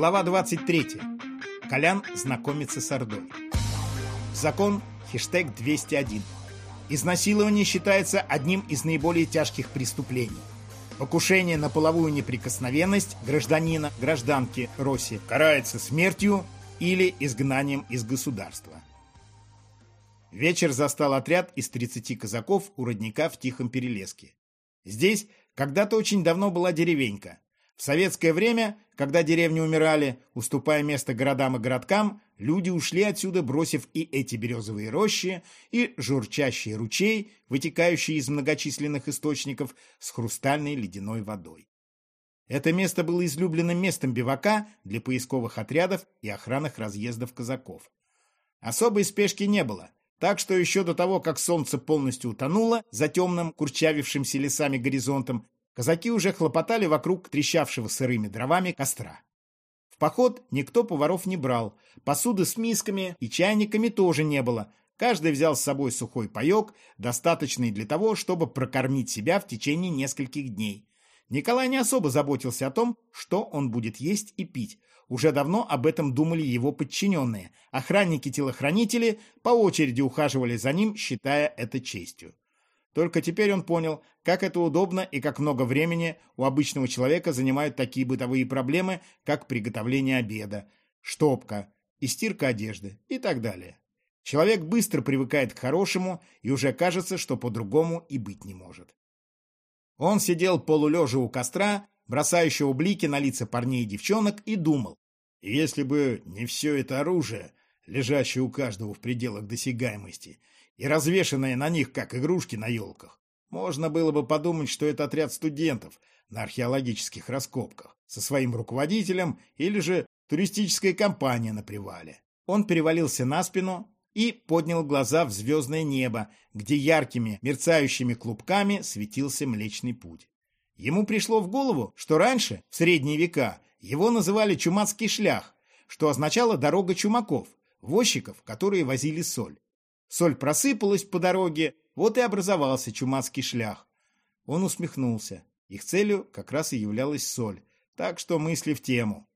Глава 23. Колян знакомится с Ордой. Закон хештег 201. Изнасилование считается одним из наиболее тяжких преступлений. Покушение на половую неприкосновенность гражданина, гражданки Росси карается смертью или изгнанием из государства. Вечер застал отряд из 30 казаков у родника в Тихом Перелеске. Здесь когда-то очень давно была деревенька. В советское время, когда деревни умирали, уступая место городам и городкам, люди ушли отсюда, бросив и эти березовые рощи, и журчащий ручей, вытекающий из многочисленных источников с хрустальной ледяной водой. Это место было излюбленным местом бивака для поисковых отрядов и охранных разъездов казаков. Особой спешки не было, так что еще до того, как солнце полностью утонуло за темным, курчавившимся лесами горизонтом, казаки уже хлопотали вокруг трещавшего сырыми дровами костра. В поход никто поваров не брал, посуды с мисками и чайниками тоже не было. Каждый взял с собой сухой паек, достаточный для того, чтобы прокормить себя в течение нескольких дней. Николай не особо заботился о том, что он будет есть и пить. Уже давно об этом думали его подчиненные. Охранники-телохранители по очереди ухаживали за ним, считая это честью. Только теперь он понял, как это удобно и как много времени у обычного человека занимают такие бытовые проблемы, как приготовление обеда, штопка и стирка одежды и так далее. Человек быстро привыкает к хорошему и уже кажется, что по-другому и быть не может. Он сидел полулежа у костра, бросающего блики на лица парней и девчонок, и думал, если бы не все это оружие, лежащее у каждого в пределах досягаемости, и развешанные на них, как игрушки на елках. Можно было бы подумать, что это отряд студентов на археологических раскопках со своим руководителем или же туристическая компания на привале. Он перевалился на спину и поднял глаза в звездное небо, где яркими, мерцающими клубками светился Млечный Путь. Ему пришло в голову, что раньше, в средние века, его называли Чумацкий шлях, что означало «дорога чумаков», возчиков, которые возили соль. Соль просыпалась по дороге, вот и образовался чумацкий шлях. Он усмехнулся. Их целью как раз и являлась соль, так что мысли в тему.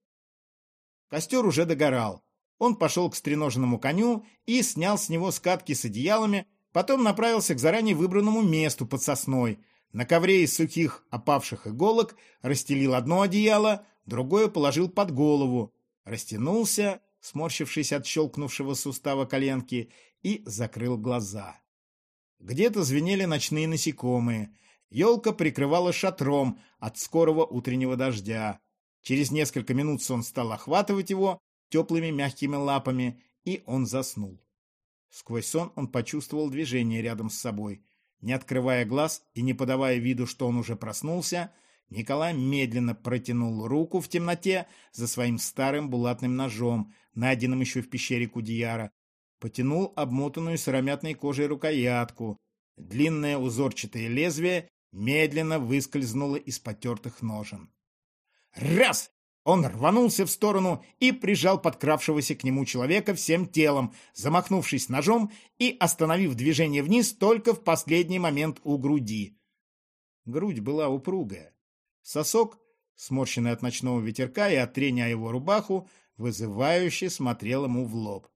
Костер уже догорал. Он пошел к стреноженному коню и снял с него скатки с одеялами, потом направился к заранее выбранному месту под сосной. На ковре из сухих опавших иголок расстелил одно одеяло, другое положил под голову, растянулся, сморщившись от щелкнувшего сустава коленки, и закрыл глаза. Где-то звенели ночные насекомые. Елка прикрывала шатром от скорого утреннего дождя. Через несколько минут сон стал охватывать его теплыми мягкими лапами, и он заснул. Сквозь сон он почувствовал движение рядом с собой. Не открывая глаз и не подавая виду, что он уже проснулся, Николай медленно протянул руку в темноте за своим старым булатным ножом, найденным еще в пещере Кудияра, потянул обмотанную сыромятной кожей рукоятку. Длинное узорчатое лезвие медленно выскользнуло из потертых ножен. Раз! Он рванулся в сторону и прижал подкравшегося к нему человека всем телом, замахнувшись ножом и остановив движение вниз только в последний момент у груди. Грудь была упругая. Сосок, сморщенный от ночного ветерка и от трения его рубаху, вызывающе смотрел ему в лоб.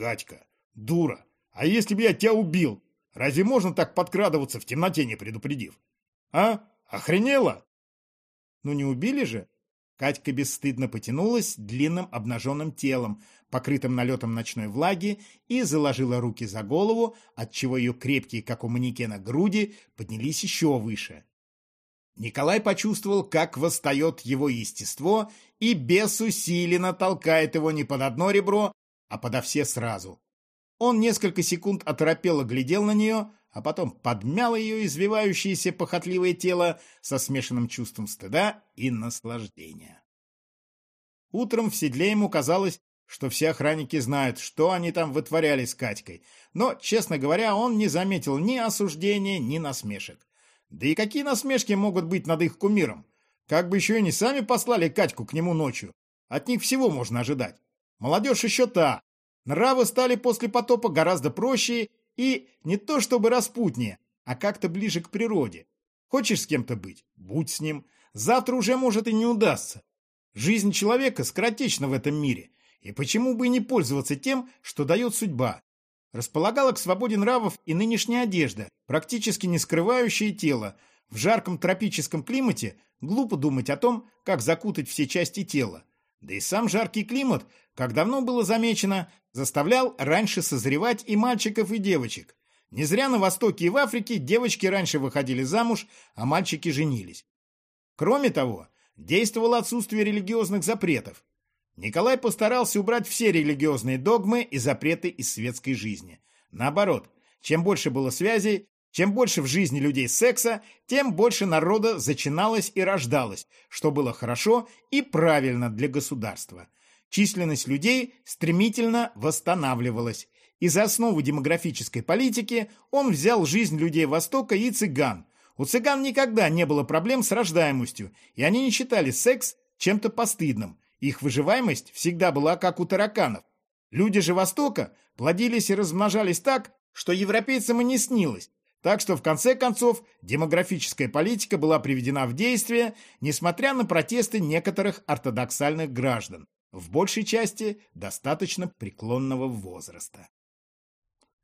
Катька, дура, а если бы я тебя убил? Разве можно так подкрадываться в темноте, не предупредив? А? Охренела? Ну не убили же? Катька бесстыдно потянулась длинным обнаженным телом, покрытым налетом ночной влаги, и заложила руки за голову, отчего ее крепкие, как у манекена, груди поднялись еще выше. Николай почувствовал, как восстает его естество, и бес усиленно толкает его не под одно ребро, а подо все сразу. Он несколько секунд оторопело глядел на нее, а потом подмял ее извивающееся похотливое тело со смешанным чувством стыда и наслаждения. Утром в седле ему казалось, что все охранники знают, что они там вытворяли с Катькой, но, честно говоря, он не заметил ни осуждения, ни насмешек. Да и какие насмешки могут быть над их кумиром? Как бы еще и не сами послали Катьку к нему ночью. От них всего можно ожидать. Молодежь еще та. Нравы стали после потопа гораздо проще и не то чтобы распутнее, а как-то ближе к природе. Хочешь с кем-то быть? Будь с ним. Завтра уже может и не удастся. Жизнь человека скоротечна в этом мире, и почему бы не пользоваться тем, что дает судьба? Располагала к свободе нравов и нынешняя одежда, практически не скрывающая тело. В жарком тропическом климате глупо думать о том, как закутать все части тела. Да и сам жаркий климат, как давно было замечено, заставлял раньше созревать и мальчиков, и девочек. Не зря на Востоке и в Африке девочки раньше выходили замуж, а мальчики женились. Кроме того, действовало отсутствие религиозных запретов. Николай постарался убрать все религиозные догмы и запреты из светской жизни. Наоборот, чем больше было связей, чем больше в жизни людей секса, тем больше народа зачиналось и рождалось, что было хорошо и правильно для государства. Численность людей стремительно восстанавливалась. И за основу демографической политики он взял жизнь людей Востока и цыган. У цыган никогда не было проблем с рождаемостью, и они не считали секс чем-то постыдным. Их выживаемость всегда была как у тараканов. Люди же Востока плодились и размножались так, что европейцам и не снилось. Так что, в конце концов, демографическая политика была приведена в действие, несмотря на протесты некоторых ортодоксальных граждан, в большей части достаточно преклонного возраста.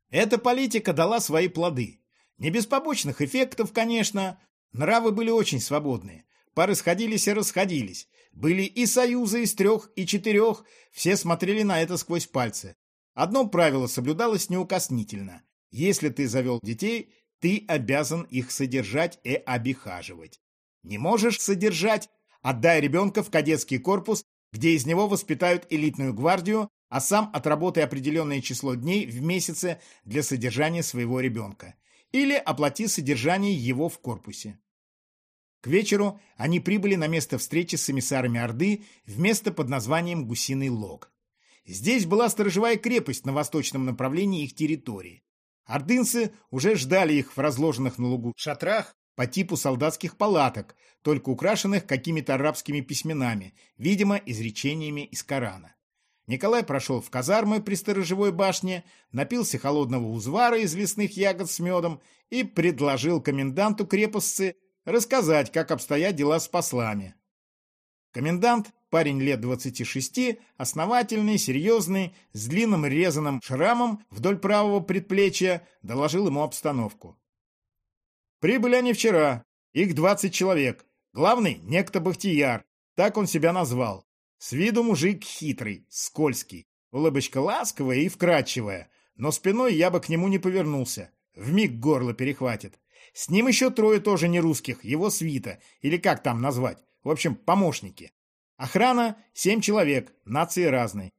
Эта политика дала свои плоды. Не без побочных эффектов, конечно. Нравы были очень свободные. Пары сходились и расходились. Были и союзы из трех, и четырех. Все смотрели на это сквозь пальцы. Одно правило соблюдалось неукоснительно. Если ты завел детей, ты обязан их содержать и обихаживать. Не можешь содержать? Отдай ребенка в кадетский корпус, где из него воспитают элитную гвардию, а сам отработай определенное число дней в месяце для содержания своего ребенка. Или оплати содержание его в корпусе. К вечеру они прибыли на место встречи с эмиссарами Орды в место под названием Гусиный Лог. Здесь была сторожевая крепость на восточном направлении их территории. Ордынцы уже ждали их в разложенных на лугу шатрах по типу солдатских палаток, только украшенных какими-то арабскими письменами, видимо, изречениями из Корана. Николай прошел в казармы при сторожевой башне, напился холодного узвара из лесных ягод с медом и предложил коменданту крепостцы рассказать, как обстоят дела с послами. Комендант, парень лет 26, основательный, серьезный, с длинным резаным шрамом вдоль правого предплечья, доложил ему обстановку. Прибыли они вчера, их 20 человек. Главный — некто Бахтияр, так он себя назвал. С виду мужик хитрый, скользкий, улыбочка ласковая и вкрадчивая, но спиной я бы к нему не повернулся. Вмиг горло перехватит. С ним еще трое тоже не русских, его свита, или как там назвать. В общем, помощники. Охрана — семь человек, нации разные.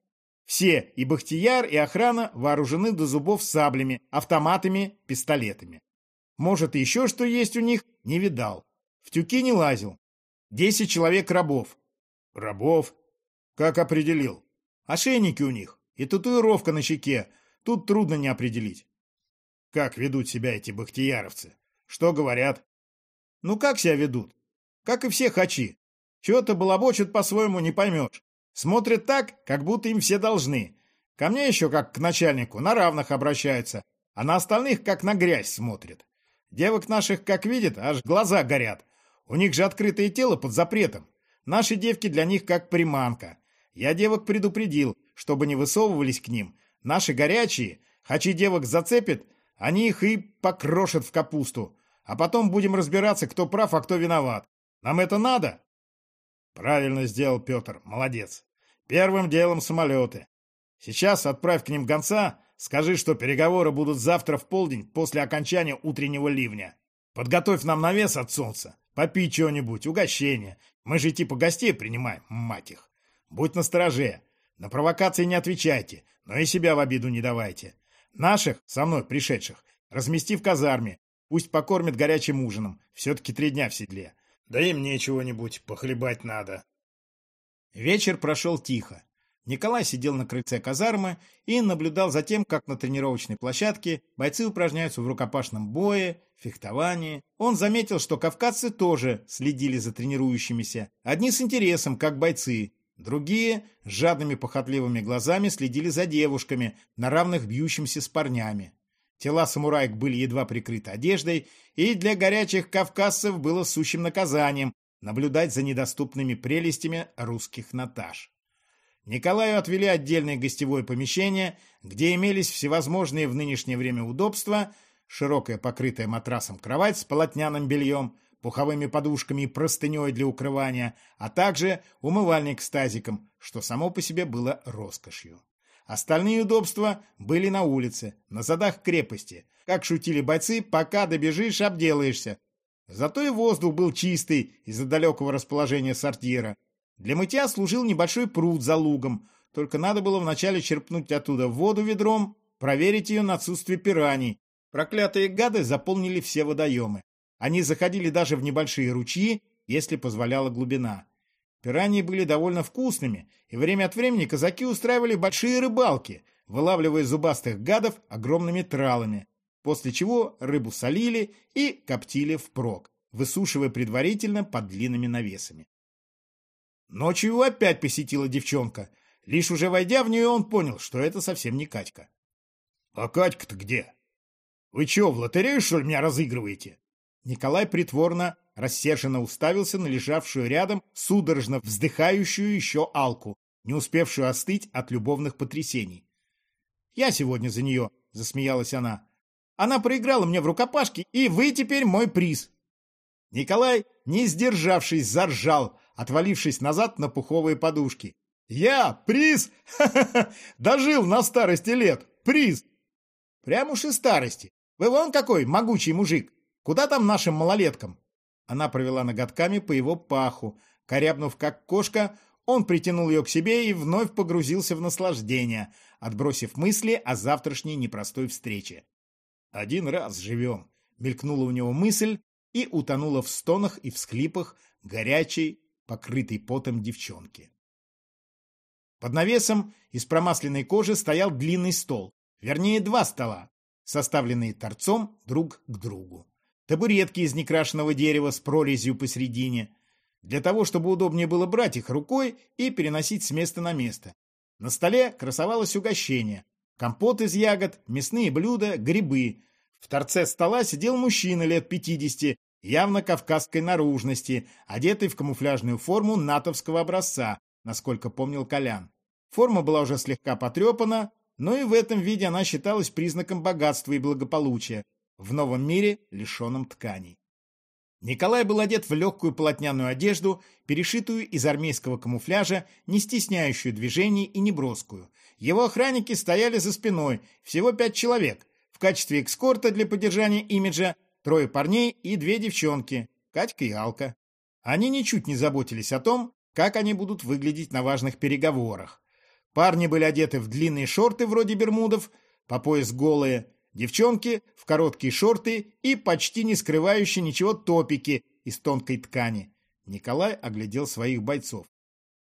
Все, и Бахтияр, и охрана, вооружены до зубов саблями, автоматами, пистолетами. Может, еще что есть у них, не видал. В тюки не лазил. Десять человек рабов. Рабов? Как определил? Ошейники у них и татуировка на щеке. Тут трудно не определить. Как ведут себя эти бахтияровцы? Что говорят? Ну как себя ведут? Как и все хачи. Чего-то балабочут по-своему не поймешь. Смотрят так, как будто им все должны. Ко мне еще, как к начальнику, на равных обращаются, а на остальных, как на грязь смотрят. Девок наших, как видят, аж глаза горят. У них же открытое тело под запретом. Наши девки для них как приманка. Я девок предупредил, чтобы не высовывались к ним. Наши горячие, хачи девок зацепят, они их и покрошат в капусту. А потом будем разбираться, кто прав, а кто виноват. Нам это надо? Правильно сделал Петр, молодец. Первым делом самолеты. Сейчас отправь к ним гонца, скажи, что переговоры будут завтра в полдень после окончания утреннего ливня. Подготовь нам навес от солнца, попить чего-нибудь, угощение. Мы же типа гостей принимаем, мать их. Будь настороже. На провокации не отвечайте, но и себя в обиду не давайте. Наших, со мной пришедших, размести в казарме. Пусть покормят горячим ужином. Все-таки три дня в седле. Да и мне чего-нибудь похлебать надо. Вечер прошел тихо. Николай сидел на крыльце казармы и наблюдал за тем, как на тренировочной площадке бойцы упражняются в рукопашном бое, фехтовании. Он заметил, что кавказцы тоже следили за тренирующимися. Одни с интересом, как бойцы, Другие с жадными похотливыми глазами следили за девушками, на равных бьющимся с парнями. Тела самураек были едва прикрыты одеждой, и для горячих кавказцев было сущим наказанием наблюдать за недоступными прелестями русских Наташ. Николаю отвели отдельное гостевое помещение, где имелись всевозможные в нынешнее время удобства, широкая покрытая матрасом кровать с полотняным бельем, пуховыми подушками и простыней для укрывания, а также умывальник с тазиком, что само по себе было роскошью. Остальные удобства были на улице, на задах крепости. Как шутили бойцы, пока добежишь, обделаешься. Зато и воздух был чистый из-за далекого расположения сортира. Для мытья служил небольшой пруд за лугом, только надо было вначале черпнуть оттуда воду ведром, проверить ее на отсутствие пираний. Проклятые гады заполнили все водоемы. Они заходили даже в небольшие ручьи, если позволяла глубина. Пираньи были довольно вкусными, и время от времени казаки устраивали большие рыбалки, вылавливая зубастых гадов огромными тралами, после чего рыбу солили и коптили впрок, высушивая предварительно под длинными навесами. Ночью его опять посетила девчонка. Лишь уже войдя в нее, он понял, что это совсем не Катька. — А Катька-то где? Вы что, в лотерею, что ли, меня разыгрываете? Николай притворно, рассерженно уставился на лежавшую рядом, судорожно вздыхающую еще Алку, не успевшую остыть от любовных потрясений. «Я сегодня за нее», — засмеялась она. «Она проиграла мне в рукопашке, и вы теперь мой приз». Николай, не сдержавшись, заржал, отвалившись назад на пуховые подушки. «Я? Приз? Ха-ха-ха! Дожил на старости лет! Приз!» «Прям уж и старости! Вы вон какой могучий мужик! Куда там нашим малолеткам?» Она провела ноготками по его паху. Корябнув как кошка, он притянул ее к себе и вновь погрузился в наслаждение, отбросив мысли о завтрашней непростой встрече. «Один раз живем», — мелькнула у него мысль и утонула в стонах и всхлипах горячей, покрытой потом девчонки. Под навесом из промасленной кожи стоял длинный стол, вернее два стола, составленные торцом друг к другу. Табуретки из некрашенного дерева с прорезью посередине, для того, чтобы удобнее было брать их рукой и переносить с места на место. На столе красовалось угощение. Компот из ягод, мясные блюда, грибы. В торце стола сидел мужчина лет пятидесяти явно кавказской наружности, одетый в камуфляжную форму натовского образца, насколько помнил Колян. Форма была уже слегка потрепана, но и в этом виде она считалась признаком богатства и благополучия, в новом мире, лишенном тканей. Николай был одет в легкую полотняную одежду, перешитую из армейского камуфляжа, не стесняющую движений и неброскую. Его охранники стояли за спиной, всего пять человек, в качестве экскорта для поддержания имиджа Трое парней и две девчонки, Катька и Алка. Они ничуть не заботились о том, как они будут выглядеть на важных переговорах. Парни были одеты в длинные шорты вроде бермудов, по пояс голые, девчонки в короткие шорты и почти не скрывающие ничего топики из тонкой ткани. Николай оглядел своих бойцов.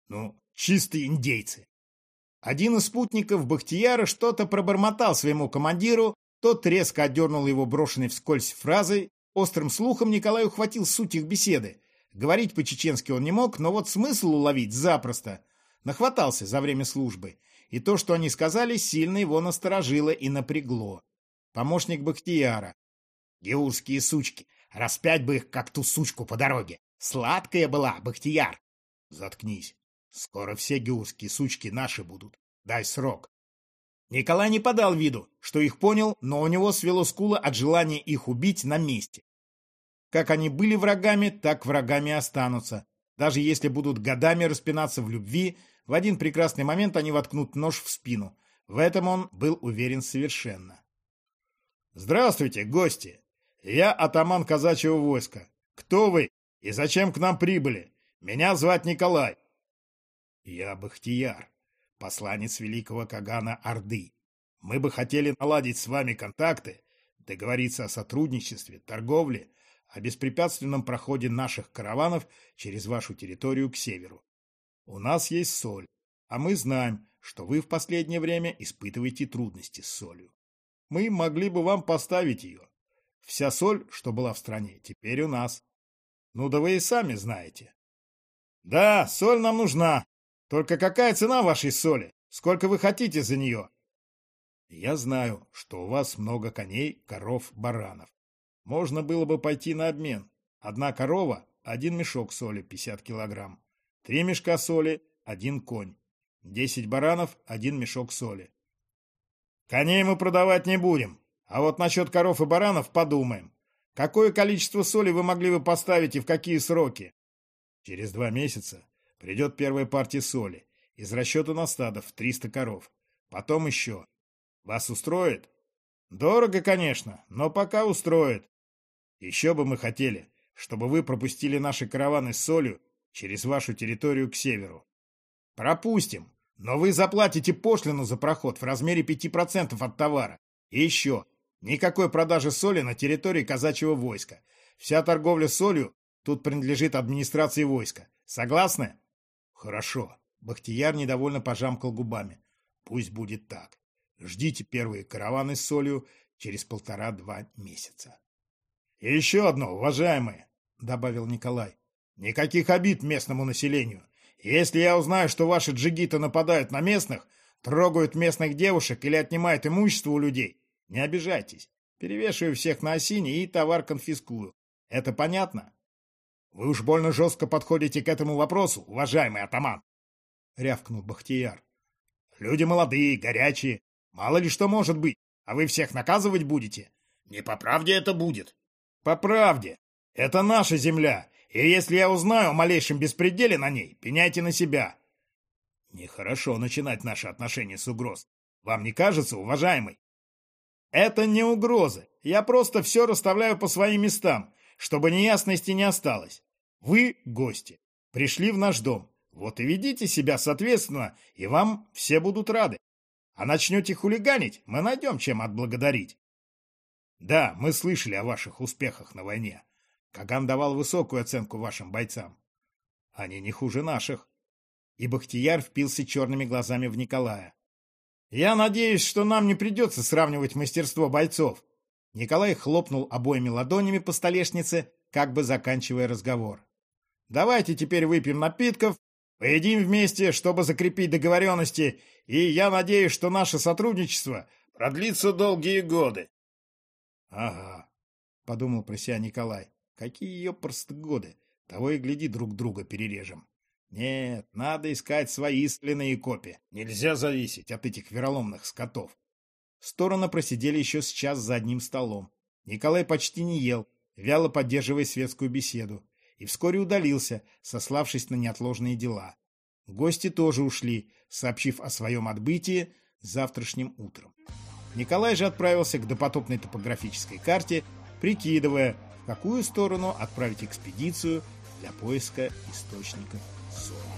Ну, чистые индейцы. Один из спутников Бахтияра что-то пробормотал своему командиру, тот резко отдернул его брошенной вскользь фразой. Острым слухом Николай ухватил суть их беседы. Говорить по-чеченски он не мог, но вот смысл уловить запросто. Нахватался за время службы. И то, что они сказали, сильно его насторожило и напрягло. Помощник Бахтияра. «Геурские сучки! Распять бы их, как ту сучку по дороге! Сладкая была, Бахтияр!» «Заткнись! Скоро все геурские сучки наши будут. Дай срок!» Николай не подал виду, что их понял, но у него свело скулы от желания их убить на месте. Как они были врагами, так врагами останутся. Даже если будут годами распинаться в любви, в один прекрасный момент они воткнут нож в спину. В этом он был уверен совершенно. «Здравствуйте, гости! Я атаман казачьего войска. Кто вы и зачем к нам прибыли? Меня звать Николай». «Я Бахтияр посланец великого Кагана Орды. Мы бы хотели наладить с вами контакты, договориться о сотрудничестве, торговле, о беспрепятственном проходе наших караванов через вашу территорию к северу. У нас есть соль, а мы знаем, что вы в последнее время испытываете трудности с солью. Мы могли бы вам поставить ее. Вся соль, что была в стране, теперь у нас. Ну да вы и сами знаете. Да, соль нам нужна, только какая цена вашей соли? Сколько вы хотите за нее? Я знаю, что у вас много коней, коров, баранов. Можно было бы пойти на обмен. Одна корова один мешок соли 50 килограмм. Три мешка соли, один конь. Десять баранов, один мешок соли. Коней мы продавать не будем, а вот насчет коров и баранов подумаем. Какое количество соли вы могли бы поставить и в какие сроки? Через два месяца придет первая партия соли из расчета на стадо в 300 коров. Потом еще. Вас устроит? Дорого, конечно, но пока устроит. Еще бы мы хотели, чтобы вы пропустили наши караваны с солью через вашу территорию к северу. Пропустим, но вы заплатите пошлину за проход в размере 5% от товара. И еще, никакой продажи соли на территории казачьего войска. Вся торговля солью тут принадлежит администрации войска. Согласны? Хорошо. Бахтияр недовольно пожамкал губами. Пусть будет так. Ждите первые караваны с солью через полтора-два месяца. И еще одно, уважаемые, добавил Николай. Никаких обид местному населению. Если я узнаю, что ваши джигиты нападают на местных, трогают местных девушек или отнимают имущество у людей, не обижайтесь. Перевешиваю всех на осине и товар конфискую. Это понятно? Вы уж больно жестко подходите к этому вопросу, уважаемый атаман. Рявкнул Бахтияр. Люди молодые, горячие. Мало ли что может быть. А вы всех наказывать будете? Не по правде это будет. По правде. Это наша земля, и если я узнаю о малейшем беспределе на ней, пеняйте на себя. Нехорошо начинать наши отношения с угроз. Вам не кажется, уважаемый? Это не угрозы. Я просто все расставляю по своим местам, чтобы неясности не осталось. Вы, гости, пришли в наш дом. Вот и ведите себя соответственно, и вам все будут рады. А начнете хулиганить, мы найдем чем отблагодарить. Да, мы слышали о ваших успехах на войне. Каган давал высокую оценку вашим бойцам. Они не хуже наших. И Бахтияр впился черными глазами в Николая. Я надеюсь, что нам не придется сравнивать мастерство бойцов. Николай хлопнул обоими ладонями по столешнице, как бы заканчивая разговор. Давайте теперь выпьем напитков, поедим вместе, чтобы закрепить договоренности, и я надеюсь, что наше сотрудничество продлится долгие годы. — Ага, — подумал про себя Николай. Какие ее просто годы. Того и гляди, друг друга перережем. Нет, надо искать свои скляные копии. Нельзя зависеть от этих вероломных скотов. Стороны просидели еще с час за одним столом. Николай почти не ел, вяло поддерживая светскую беседу, и вскоре удалился, сославшись на неотложные дела. Гости тоже ушли, сообщив о своем отбытии завтрашним утром. Николай же отправился к допотопной топографической карте, прикидывая, в какую сторону отправить экспедицию для поиска источников соли.